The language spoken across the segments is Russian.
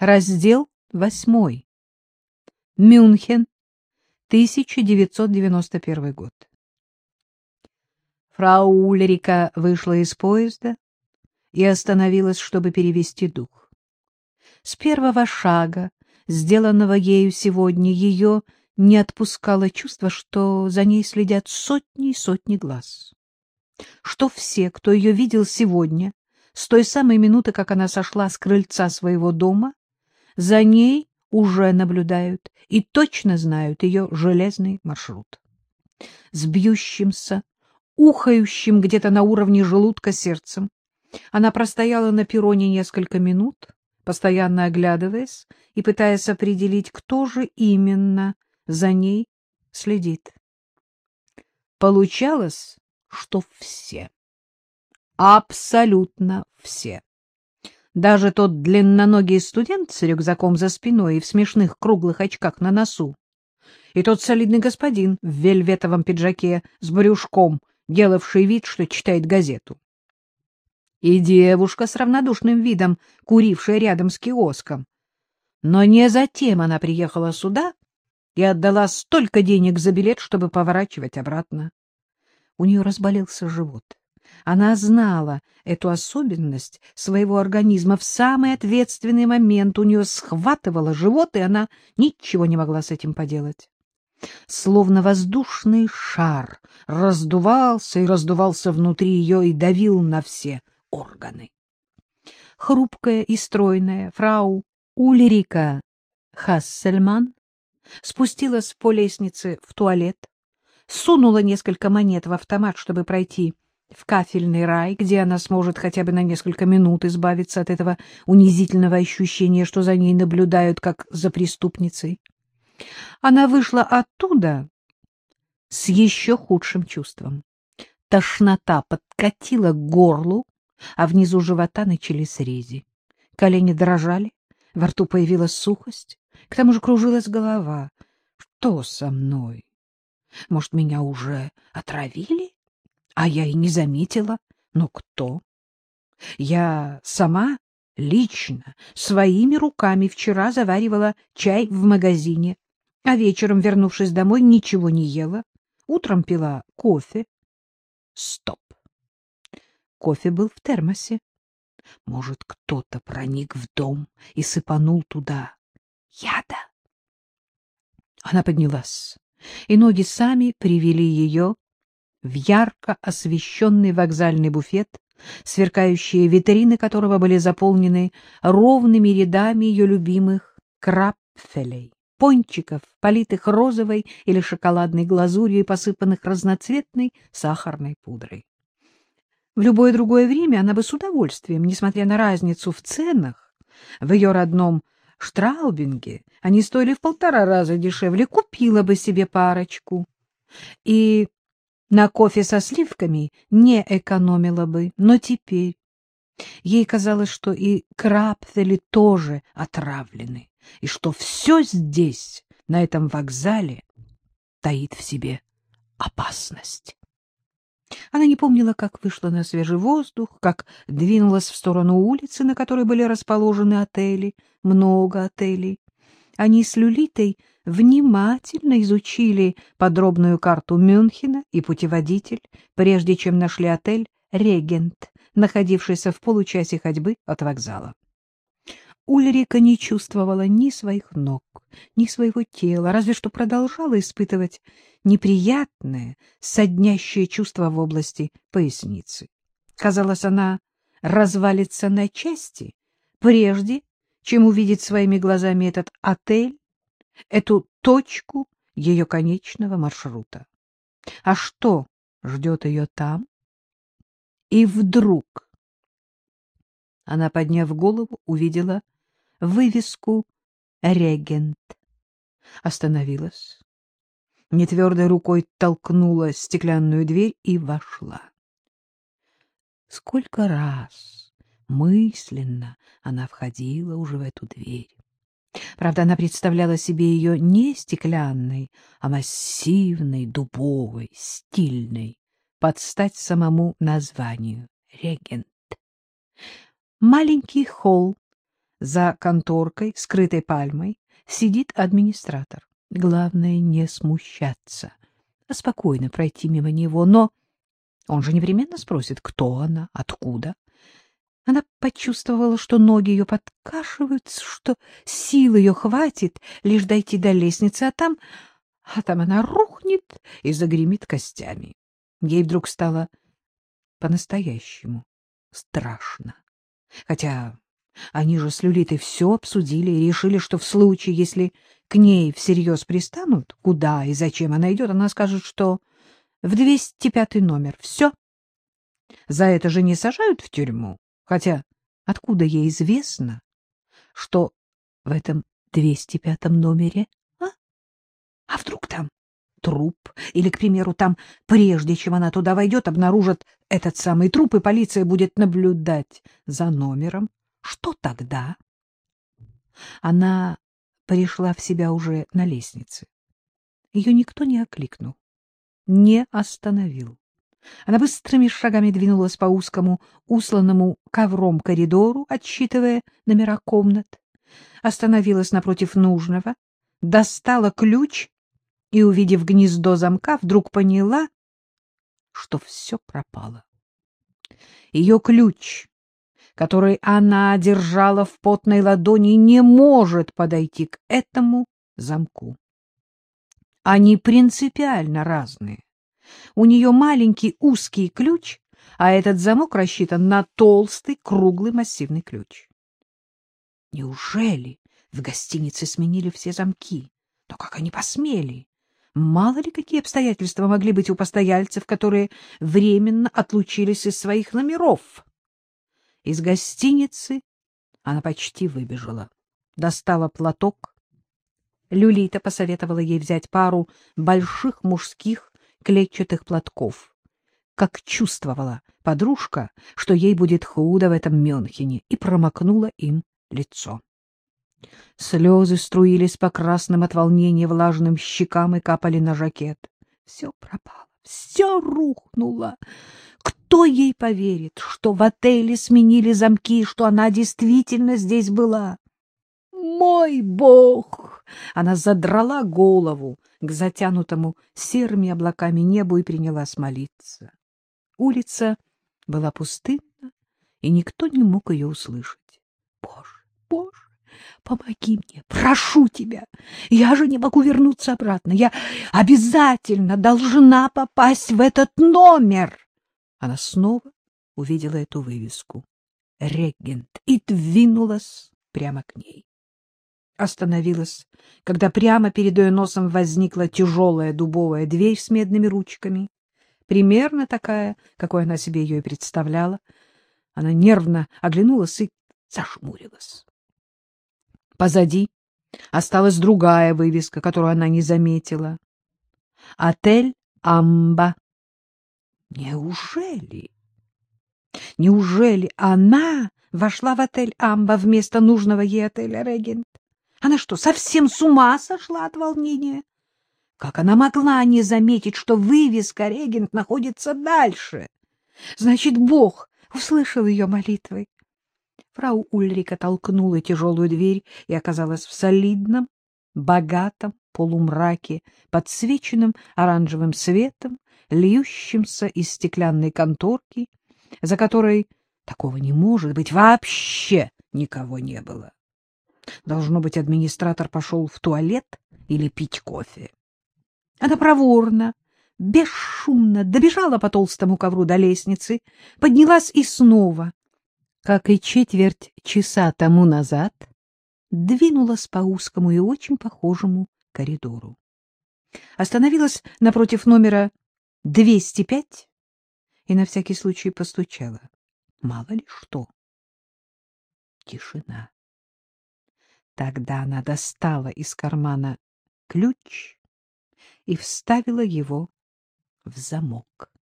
Раздел восьмой. Мюнхен, 1991 год. Фрау Ульрика вышла из поезда и остановилась, чтобы перевести дух. С первого шага, сделанного ею сегодня, ее не отпускало чувство, что за ней следят сотни и сотни глаз. Что все, кто ее видел сегодня, с той самой минуты, как она сошла с крыльца своего дома, за ней уже наблюдают и точно знают ее железный маршрут. С бьющимся, ухающим где-то на уровне желудка сердцем, она простояла на перроне несколько минут, постоянно оглядываясь и пытаясь определить, кто же именно за ней следит. Получалось, что все. Абсолютно все. Даже тот длинноногий студент с рюкзаком за спиной и в смешных круглых очках на носу, и тот солидный господин в вельветовом пиджаке с брюшком, делавший вид, что читает газету. И девушка с равнодушным видом, курившая рядом с киоском. Но не затем она приехала сюда и отдала столько денег за билет, чтобы поворачивать обратно. У нее разболелся живот. Она знала эту особенность своего организма. В самый ответственный момент у нее схватывало живот, и она ничего не могла с этим поделать. Словно воздушный шар раздувался и раздувался внутри ее и давил на все органы. Хрупкая и стройная фрау Ульрика Хассельман спустилась по лестнице в туалет, сунула несколько монет в автомат, чтобы пройти в кафельный рай, где она сможет хотя бы на несколько минут избавиться от этого унизительного ощущения, что за ней наблюдают, как за преступницей. Она вышла оттуда с еще худшим чувством. Тошнота подкатила к горлу, а внизу живота начались рези. Колени дрожали, во рту появилась сухость, к тому же кружилась голова. Что со мной? Может, меня уже отравили? А я и не заметила. Но кто? Я сама лично, своими руками вчера заваривала чай в магазине, а вечером, вернувшись домой, ничего не ела. Утром пила кофе. Стоп. Кофе был в термосе. Может, кто-то проник в дом и сыпанул туда яда? Она поднялась, и ноги сами привели ее в ярко освещенный вокзальный буфет, сверкающие витрины которого были заполнены ровными рядами ее любимых крапфелей, пончиков, политых розовой или шоколадной глазурью и посыпанных разноцветной сахарной пудрой. В любое другое время она бы с удовольствием, несмотря на разницу в ценах, в ее родном Штраубинге они стоили в полтора раза дешевле, купила бы себе парочку. И на кофе со сливками не экономила бы, но теперь ей казалось, что и крапфели тоже отравлены, и что все здесь, на этом вокзале, таит в себе опасность. Она не помнила, как вышла на свежий воздух, как двинулась в сторону улицы, на которой были расположены отели, много отелей. Они с Люлитой внимательно изучили подробную карту Мюнхена и путеводитель, прежде чем нашли отель «Регент», находившийся в получасе ходьбы от вокзала. Ульрика не чувствовала ни своих ног, ни своего тела, разве что продолжала испытывать неприятное, соднящее чувство в области поясницы. Казалось, она развалится на части, прежде чем увидеть своими глазами этот отель, эту точку ее конечного маршрута. А что ждет ее там? И вдруг она, подняв голову, увидела вывеску «Регент». Остановилась, нетвердой рукой толкнула стеклянную дверь и вошла. Сколько раз мысленно она входила уже в эту дверь. Правда, она представляла себе ее не стеклянной, а массивной, дубовой, стильной, под стать самому названию — регент. Маленький холл За конторкой, скрытой пальмой, сидит администратор. Главное не смущаться, а спокойно пройти мимо него. Но он же непременно спросит, кто она, откуда. Она почувствовала, что ноги ее подкашиваются, что сил ее хватит лишь дойти до лестницы, а там... А там она рухнет и загремит костями. Ей вдруг стало по-настоящему страшно. Хотя они же с Люлитой все обсудили и решили, что в случае, если к ней всерьез пристанут, куда и зачем она идет, она скажет, что в 205 номер. Все. За это же не сажают в тюрьму. Хотя откуда ей известно, что в этом 205 номере, а? А вдруг там труп? Или, к примеру, там, прежде чем она туда войдет, обнаружат этот самый труп, и полиция будет наблюдать за номером? Что тогда? Она пришла в себя уже на лестнице. Ее никто не окликнул, не остановил. Она быстрыми шагами двинулась по узкому, усланному ковром коридору, отсчитывая номера комнат, остановилась напротив нужного, достала ключ и, увидев гнездо замка, вдруг поняла, что все пропало. Ее ключ, который она держала в потной ладони, не может подойти к этому замку. Они принципиально разные. У нее маленький узкий ключ, а этот замок рассчитан на толстый, круглый, массивный ключ. Неужели в гостинице сменили все замки? Но как они посмели? Мало ли какие обстоятельства могли быть у постояльцев, которые временно отлучились из своих номеров. Из гостиницы она почти выбежала. Достала платок. Люлита посоветовала ей взять пару больших мужских клетчатых платков. Как чувствовала подружка, что ей будет худо в этом Мюнхене, и промокнула им лицо. Слезы струились по красным от волнения влажным щекам и капали на жакет. Все пропало, все рухнуло. Кто ей поверит, что в отеле сменили замки, что она действительно здесь была? Мой бог! Она задрала голову к затянутому серыми облаками небу и принялась молиться. Улица была пустынна, и никто не мог ее услышать. Боже, Боже! Помоги мне, прошу тебя. Я же не могу вернуться обратно. Я обязательно должна попасть в этот номер. Она снова увидела эту вывеску. Регент и двинулась прямо к ней. Остановилась, когда прямо перед ее носом возникла тяжелая дубовая дверь с медными ручками, примерно такая, какой она себе ее и представляла. Она нервно оглянулась и зашмурилась. Позади осталась другая вывеска, которую она не заметила. Отель Амба. Неужели? Неужели она вошла в отель Амба вместо нужного ей отеля Регент? Она что, совсем с ума сошла от волнения? Как она могла не заметить, что вывеска Регент находится дальше? Значит, Бог услышал ее молитвы. Фрау Ульрика толкнула тяжелую дверь и оказалась в солидном, богатом полумраке, подсвеченном оранжевым светом, льющимся из стеклянной конторки, за которой такого не может быть, вообще никого не было. Должно быть, администратор пошел в туалет или пить кофе. Она проворно, бесшумно добежала по толстому ковру до лестницы, поднялась и снова как и четверть часа тому назад, двинулась по узкому и очень похожему коридору. Остановилась напротив номера 205 и на всякий случай постучала. Мало ли что. Тишина. Тогда она достала из кармана ключ и вставила его в замок.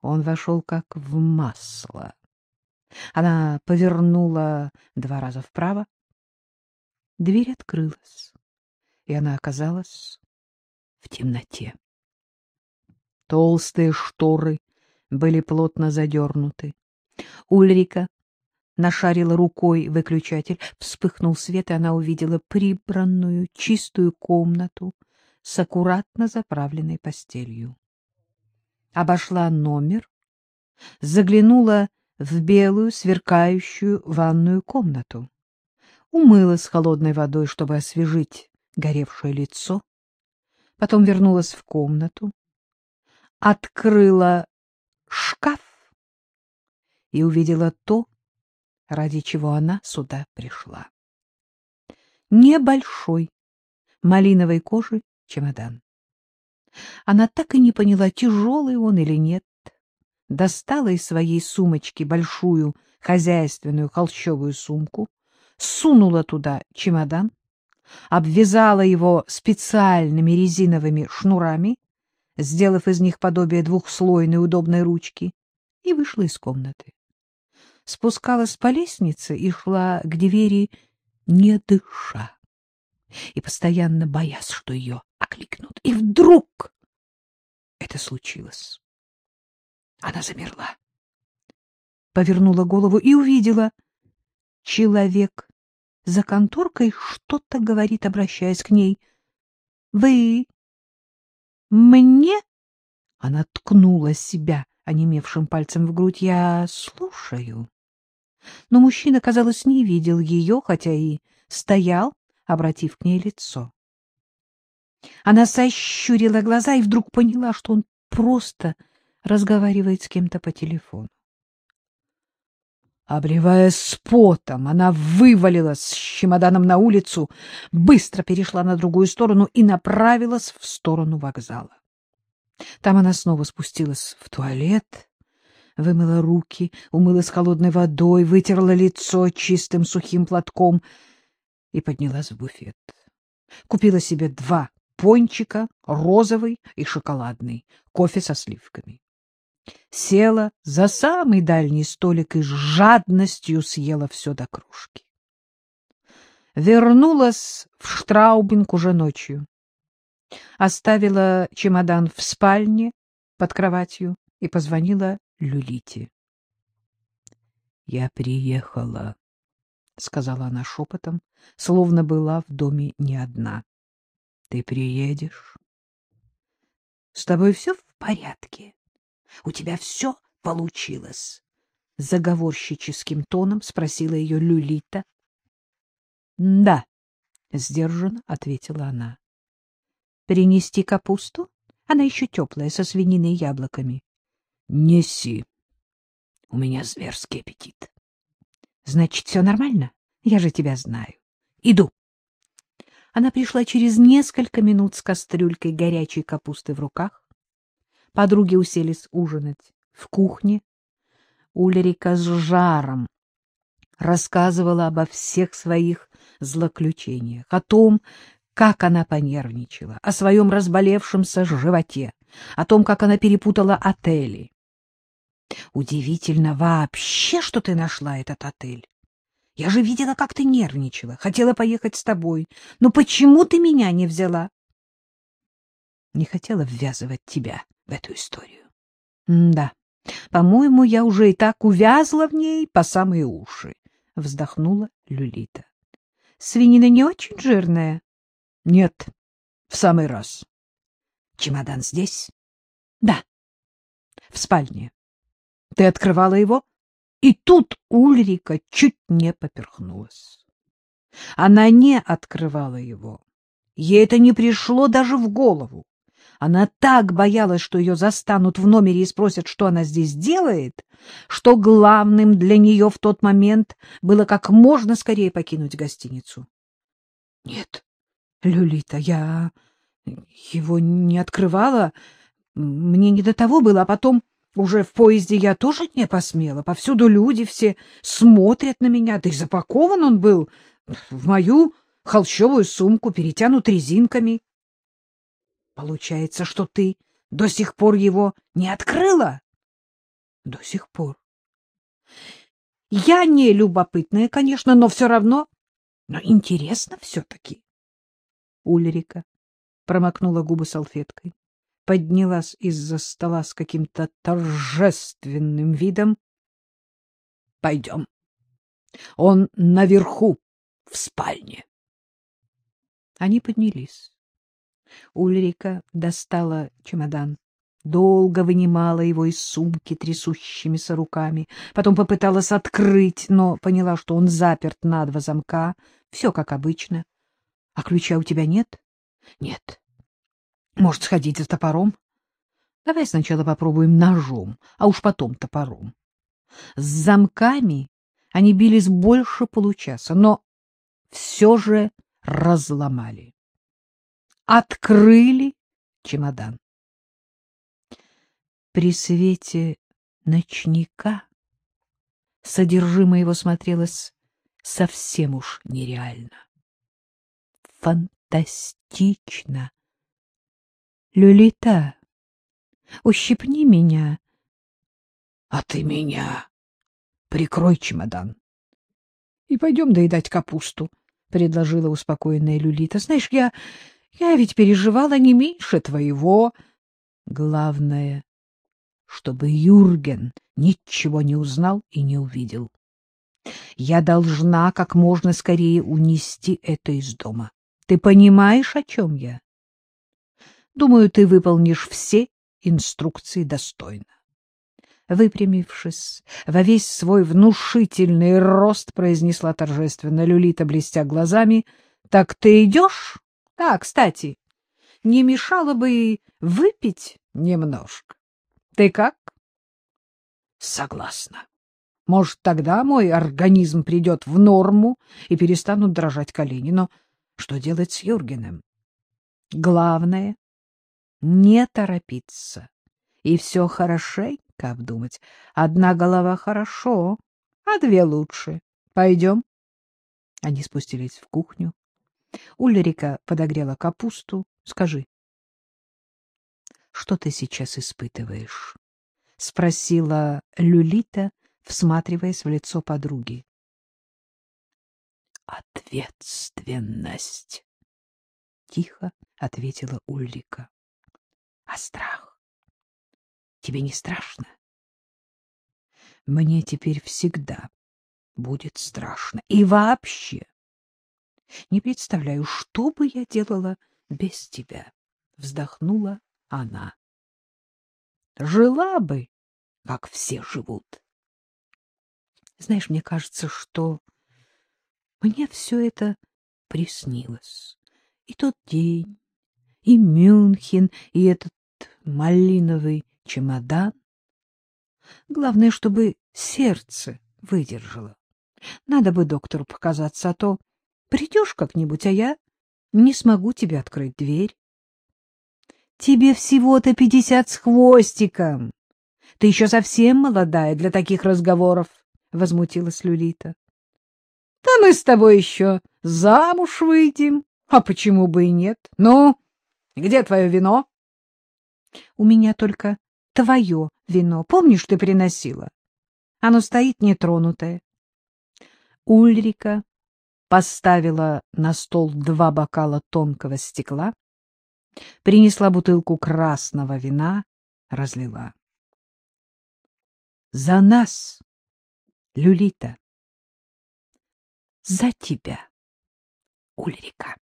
Он вошел как в масло. Она повернула два раза вправо. Дверь открылась, и она оказалась в темноте. Толстые шторы были плотно задернуты. Ульрика нашарила рукой выключатель. Вспыхнул свет, и она увидела прибранную, чистую комнату с аккуратно заправленной постелью. Обошла номер, заглянула в белую, сверкающую ванную комнату, умылась холодной водой, чтобы освежить горевшее лицо, потом вернулась в комнату, открыла шкаф и увидела то, ради чего она сюда пришла. Небольшой, малиновой кожи чемодан. Она так и не поняла, тяжелый он или нет. Достала из своей сумочки большую хозяйственную холщовую сумку, сунула туда чемодан, обвязала его специальными резиновыми шнурами, сделав из них подобие двухслойной удобной ручки, и вышла из комнаты. Спускалась по лестнице и шла к двери, не дыша, и постоянно боясь, что ее окликнут. И вдруг это случилось. Она замерла, повернула голову и увидела. Человек за конторкой что-то говорит, обращаясь к ней. — Вы мне? Она ткнула себя онемевшим пальцем в грудь. — Я слушаю. Но мужчина, казалось, не видел ее, хотя и стоял, обратив к ней лицо. Она сощурила глаза и вдруг поняла, что он просто разговаривает с кем-то по телефону. Обливаясь потом, она вывалилась с чемоданом на улицу, быстро перешла на другую сторону и направилась в сторону вокзала. Там она снова спустилась в туалет, вымыла руки, умылась холодной водой, вытерла лицо чистым сухим платком и поднялась в буфет. Купила себе два пончика, розовый и шоколадный, кофе со сливками. Села за самый дальний столик и с жадностью съела все до кружки. Вернулась в Штраубинг уже ночью. Оставила чемодан в спальне под кроватью и позвонила Люлите. — Я приехала, — сказала она шепотом, словно была в доме не одна. — Ты приедешь? — С тобой все в порядке? У тебя все получилось? — заговорщическим тоном спросила ее Люлита. — Да, — сдержанно ответила она. — Принести капусту? Она еще теплая, со свининой и яблоками. — Неси. У меня зверский аппетит. — Значит, все нормально? Я же тебя знаю. Иду. Она пришла через несколько минут с кастрюлькой горячей капусты в руках. Подруги уселись ужинать в кухне. Ульрика с жаром рассказывала обо всех своих злоключениях, о том, как она понервничала, о своем разболевшемся животе, о том, как она перепутала отели. Удивительно вообще, что ты нашла этот отель. Я же видела, как ты нервничала, хотела поехать с тобой. Но почему ты меня не взяла? Не хотела ввязывать тебя в эту историю. М да, по-моему, я уже и так увязла в ней по самые уши, — вздохнула Люлита. — Свинина не очень жирная? — Нет, в самый раз. — Чемодан здесь? — Да. — В спальне. — Ты открывала его? И тут Ульрика чуть не поперхнулась. Она не открывала его. Ей это не пришло даже в голову. Она так боялась, что ее застанут в номере и спросят, что она здесь делает, что главным для нее в тот момент было как можно скорее покинуть гостиницу. — Нет, Люлита, я его не открывала. Мне не до того было, а потом уже в поезде я тоже не посмела. Повсюду люди все смотрят на меня, да и запакован он был в мою холщовую сумку, перетянут резинками. Получается, что ты до сих пор его не открыла? До сих пор. Я не любопытная, конечно, но все равно... Но интересно все-таки. Ульрика промокнула губы салфеткой, поднялась из-за стола с каким-то торжественным видом. — Пойдем. Он наверху, в спальне. Они поднялись. Ульрика достала чемодан, долго вынимала его из сумки трясущимися руками, потом попыталась открыть, но поняла, что он заперт на два замка. Все как обычно. — А ключа у тебя нет? — Нет. — Может, сходить за топором? — Давай сначала попробуем ножом, а уж потом топором. С замками они бились больше получаса, но все же разломали. Открыли чемодан. При свете ночника содержимое его смотрелось совсем уж нереально. Фантастично! Люлита, ущипни меня. А ты меня. Прикрой чемодан. И пойдем доедать капусту, — предложила успокоенная Люлита. — Знаешь, я... я ведь переживала не меньше твоего. Главное, чтобы Юрген ничего не узнал и не увидел. Я должна как можно скорее унести это из дома. Ты понимаешь, о чем я? Думаю, ты выполнишь все инструкции достойно. Выпрямившись, во весь свой внушительный рост произнесла торжественно Люлита, блестя глазами. — Так ты идешь? — Да, кстати, не мешало бы и выпить немножко. Ты как? — Согласна. Может, тогда мой организм придет в норму и перестанут дрожать колени. Но что делать с Юргеном? Главное — не торопиться и все хорошенько обдумать. Одна голова хорошо, а две лучше. Пойдем. Они спустились в кухню. Ульрика подогрела капусту. Скажи, что ты сейчас испытываешь? — спросила Люлита, всматриваясь в лицо подруги. — Ответственность, — тихо ответила Ульрика. — А страх? Тебе не страшно? — Мне теперь всегда будет страшно. И вообще, не представляю, что бы я делала без тебя, — вздохнула она. — Жила бы, как все живут. Знаешь, мне кажется, что мне все это приснилось. И тот день, и Мюнхен, и этот малиновый чемодан. Главное, чтобы сердце выдержало. Надо бы доктору показаться, а то придешь как-нибудь, а я не смогу тебе открыть дверь. Тебе всего-то пятьдесят с хвостиком. Ты еще совсем молодая для таких разговоров возмутилась Люлита. — Да мы с тобой еще замуж выйдем. А почему бы и нет? Ну, где твое вино? — У меня только твое вино. Помнишь, ты приносила? Оно стоит нетронутое. Ульрика поставила на стол два бокала тонкого стекла, принесла бутылку красного вина, разлила. — За нас! Люлита. За тебя, Ульрика.